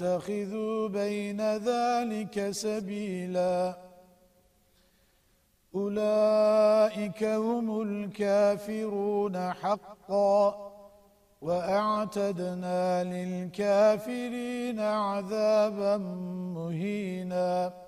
يتخذوا بين ذلك سبيلا. أولئك هم الكافرون حقا وأعتدنا للكافرين عذابا مهيناً.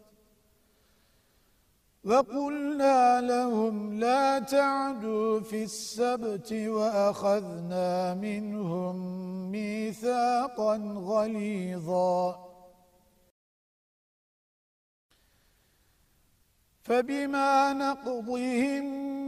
وَقُلْنَا لَهُمْ لَا تَعْدُوا فِي السَّبْتِ وَأَخَذْنَا مِنْهُمْ مِيثَاقًا غَلِيظًا. فَبِمَا نَقْضِهِمْ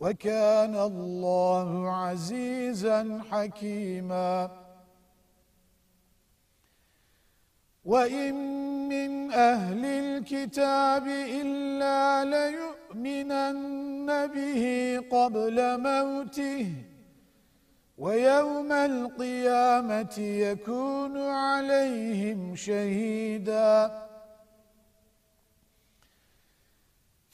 وكان الله عزيزا حكيما. وإن من أهل الكتاب إلا ليؤمنن به قبل موته ويوم القيامة يكون عليهم شهيداً.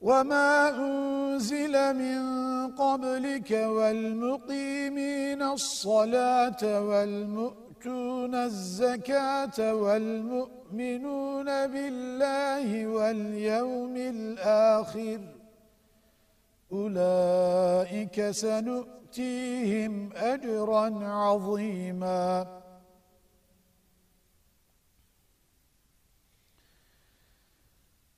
وما أنزل من قبلك والمقيمين الصلاة والمؤتون الزكاة والمؤمنون بالله واليوم الآخر أولئك سنؤتيهم أجرا عظيماً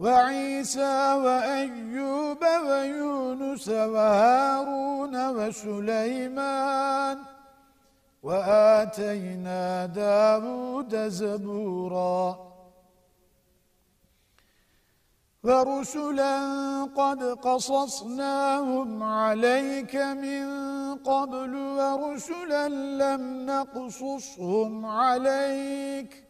وعيسى وأيوب ويونس وهارون وسليمان وآتينا داود زبورا ورسلا قد قصصناهم عليك من قبل ورسلا لم نقصصهم عليك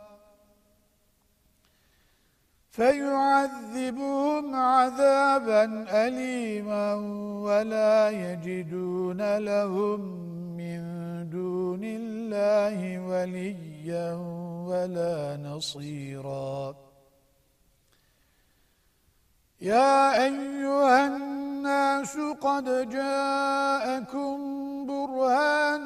فيعذبهم عذابا أليما ولا يجدون لهم من دون الله وليا ولا نصيراً. يا أيها الناس قد جاءكم برهان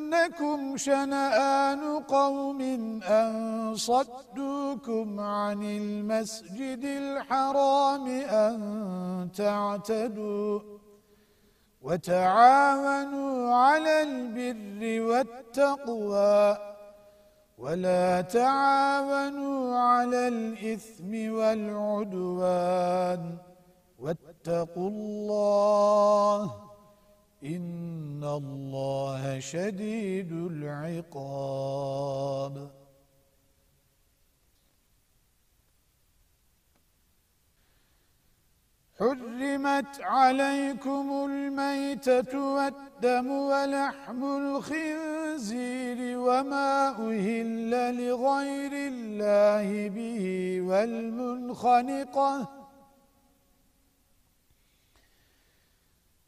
يجرمنكم شنآن قوم أن صدوكم عن المسجد الحرام أن تعتدوا وتعاونوا على البر والتقوى ولا تعاونوا على الإثم والعدوان واتقوا الله إن الله شديد العقاب حرمت عليكم الميتة والدم ولحم الخنزير وما أهل لغير الله به والمنخنقة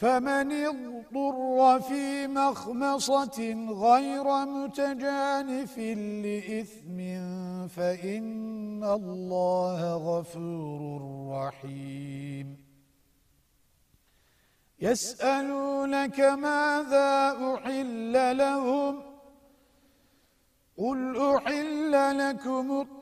فمن اضطر في مخمصة غير متجانف لإثم فإن الله غفور رحيم. يسألونك ماذا أحل لهم؟ قل أحل لكم الطيب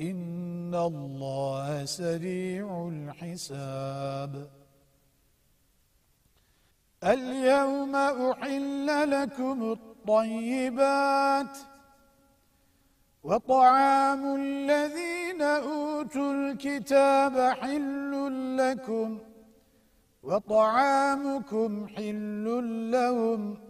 إن الله سريع الحساب اليوم أحل لكم الطيبات وطعام الذين أوتوا الكتاب حل لكم وطعامكم حل لهم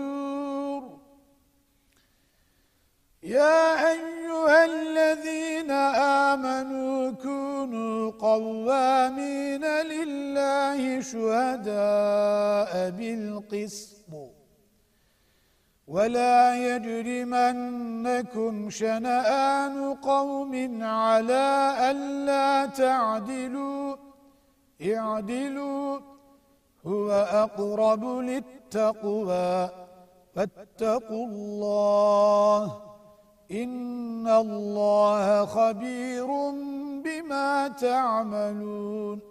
بالقسط ولا يجرمنكم شنآن قوم على ألا تعدلوا. اعدلوا هو أقرب للتقوى. فاتقوا الله إن الله خبير بما تعملون.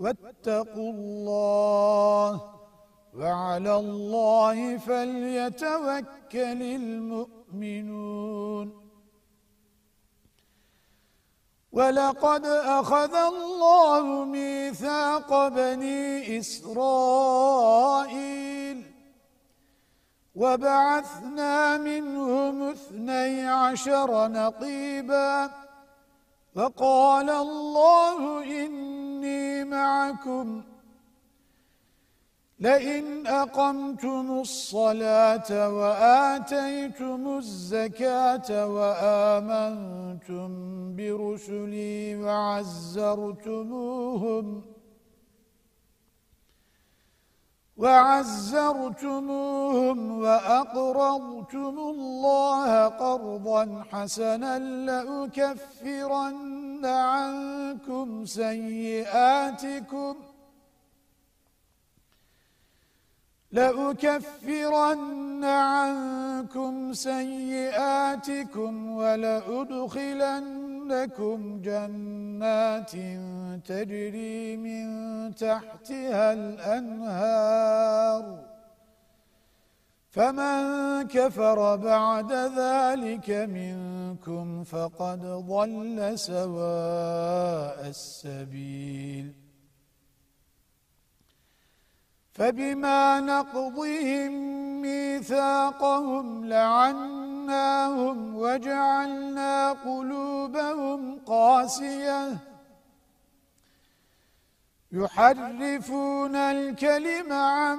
واتقوا الله وعلى الله فليتوكل المؤمنون. وَلَقَدْ أَخَذَ اللَّهُ مِيثَاقَ بَنِي إِسْرَائِيلَ وَبَعَثْنَا مِنْهُمُ اثْنَيْ عَشَرَ نَقِيبًا فَقَالَ اللَّهُ إِنِّي مَعَكُمْ. لئن أقمتم الصلاة وآتيتم الزكاة وآمنتم برسلي وعزرتموهم وعزرتموهم وأقرضتم الله قرضا حسنا لأكفرن عنكم سيئاتكم لأكفرن عنكم سيئاتكم ولأدخلنكم جنات تجري من تحتها الأنهار فمن كفر بعد ذلك منكم فقد ضل سواء السبيل. فبما نقضهم ميثاقهم لعناهم وجعلنا قلوبهم قاسية. يحرفون الكلم عن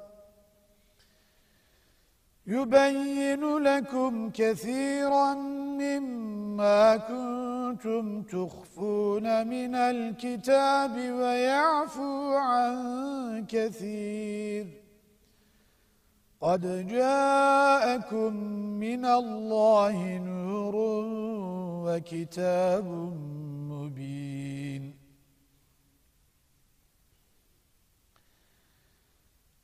يبين لكم كثيرا مما كنتم تخفون من الكتاب ويعفو عن كثير. قد جاءكم من الله نور وكتاب مبين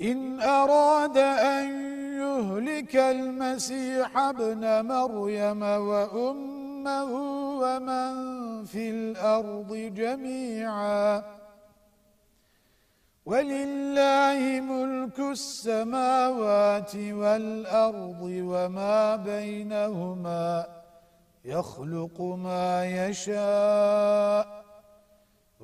إن أراد أن يهلك المسيح ابن مريم وأمه ومن في الأرض جميعا. ولله ملك السماوات والأرض وما بينهما يخلق ما يشاء.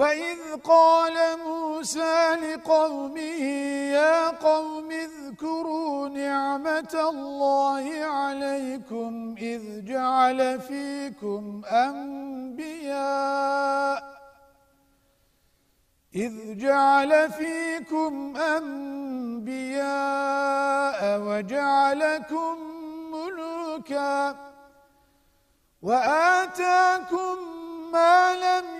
وَإِذْ قَالَ مُوسَى لِقَوْمِهِ يَا قَوْمِ اذْكُرُوا نِعْمَةَ اللَّهِ عَلَيْكُمْ إِذْ جَعَلَ فِيكُمْ أَنْبِيَاءَ إِذْ جَعَلَ فِيكُمْ أَنْبِيَاءَ وَجَعَلَكُمْ مُلُوكًا وَآتَاكُمْ مَا لَمْ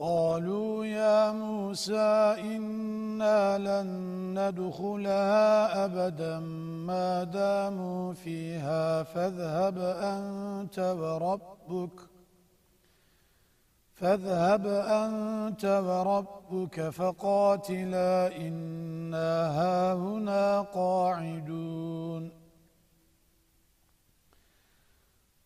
قالوا يا موسى إنا لن ندخلها أبدا ما داموا فيها فاذهب أنت وربك فاذهب أنت وربك فقاتلا إنا هاهنا قاعدون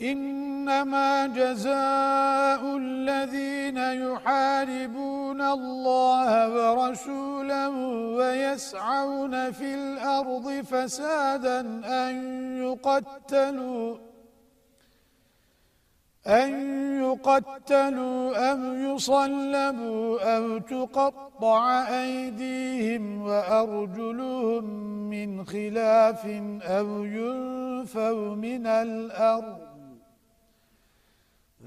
إنما جزاء الذين يحاربون الله ورسوله ويسعون في الأرض فسادا أن يقتلوا أن يقتلوا أم يصلبوا أو تقطع أيديهم وأرجلهم من خلاف أو ينفوا من الأرض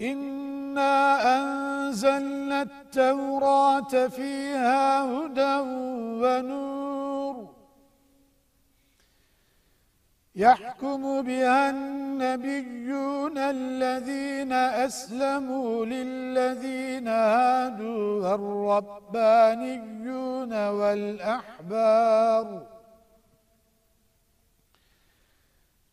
إنا أنزلنا التوراة فيها هدى ونور يحكم بها النبيون الذين أسلموا للذين هادوا الربانيون والأحبار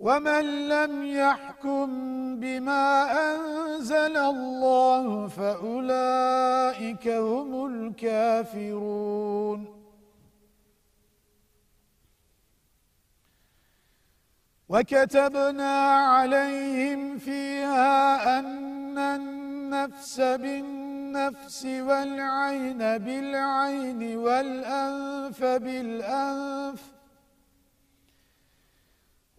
ومن لم يحكم بما أنزل الله فأولئك هم الكافرون وكتبنا عليهم فيها أن النفس بالنفس والعين بالعين والأنف بالأنف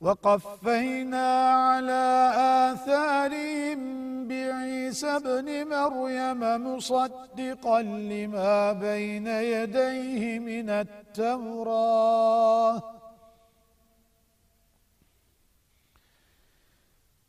وقفينا على آثارهم بعيسى بن مريم مصدقا لما بين يديه من التوراة.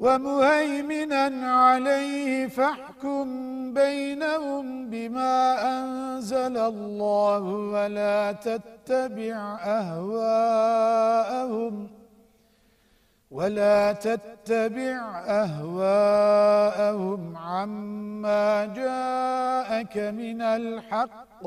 ومهيمنا عليه فاحكم بينهم بما أنزل الله ولا تتبع أهواءهم ولا تتبع أهواءهم عما جاءك من الحق.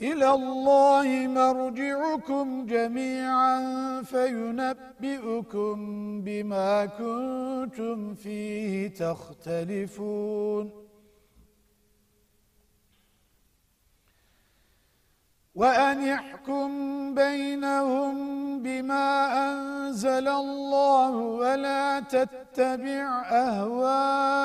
إلى الله مرجعكم جميعا فينبئكم بما كنتم فيه تختلفون. وأن يحكم بينهم بما أنزل الله ولا تتبع أهواءهم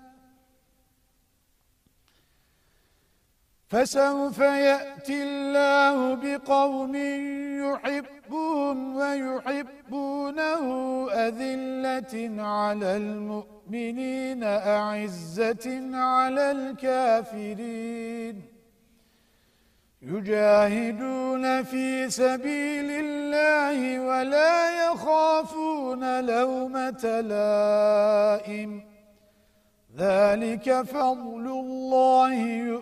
فسوف يأتي الله بقوم يحبهم ويحبونه أذلة على المؤمنين أعزة على الكافرين. يجاهدون في سبيل الله ولا يخافون لومة لائم. ذلك فضل الله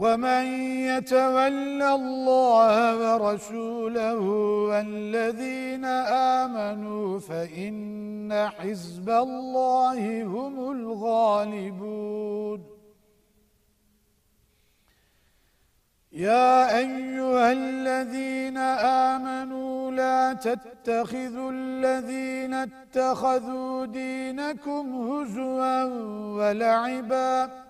ومن يتول الله ورسوله والذين آمنوا فإن حزب الله هم الغالبون. يا أيها الذين آمنوا لا تتخذوا الذين اتخذوا دينكم هزوا ولعباً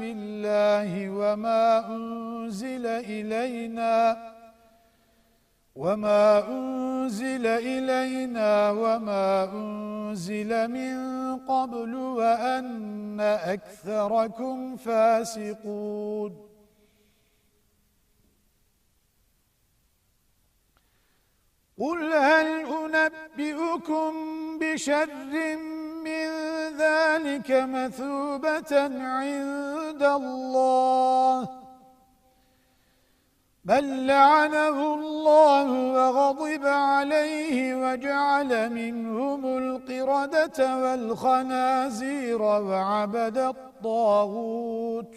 بِاللَّهِ وَمَا أُنْزِلَ إِلَيْنَا وَمَا أُنْزِلَ إِلَيْنَا وَمَا أُنْزِلَ مِنْ قَبْلُ وَأَنَّ أَكْثَرَكُمْ فَاسِقُونَ. قل هل أنبئكم بشر من ذلك مثوبة عند الله. بل لعنه الله وغضب عليه وجعل منهم القردة والخنازير وعبد الطاغوت.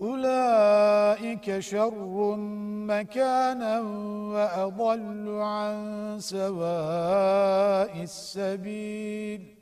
أولئك شر مكانا وأضل عن سواء السبيل.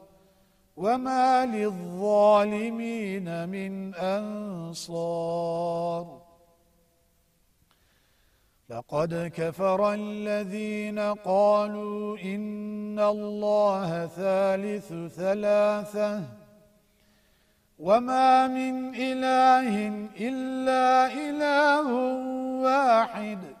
وما للظالمين من أنصار. لقد كفر الذين قالوا إن الله ثالث ثلاثة وما من إله إلا إله واحد.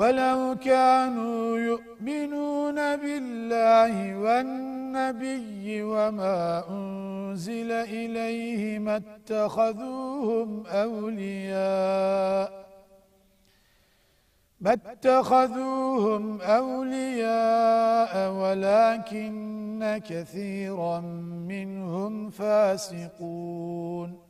ولو كانوا يؤمنون بالله والنبي وما أنزل إليه ما اتخذوهم أولياء ما اتخذوهم أولياء ولكن كثيرا منهم فاسقون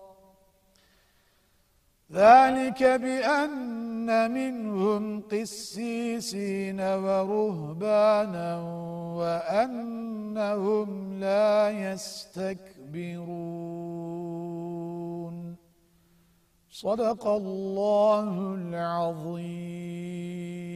ذلك بأن منهم قسيسين ورهبانا وأنهم لا يستكبرون. صدق الله العظيم.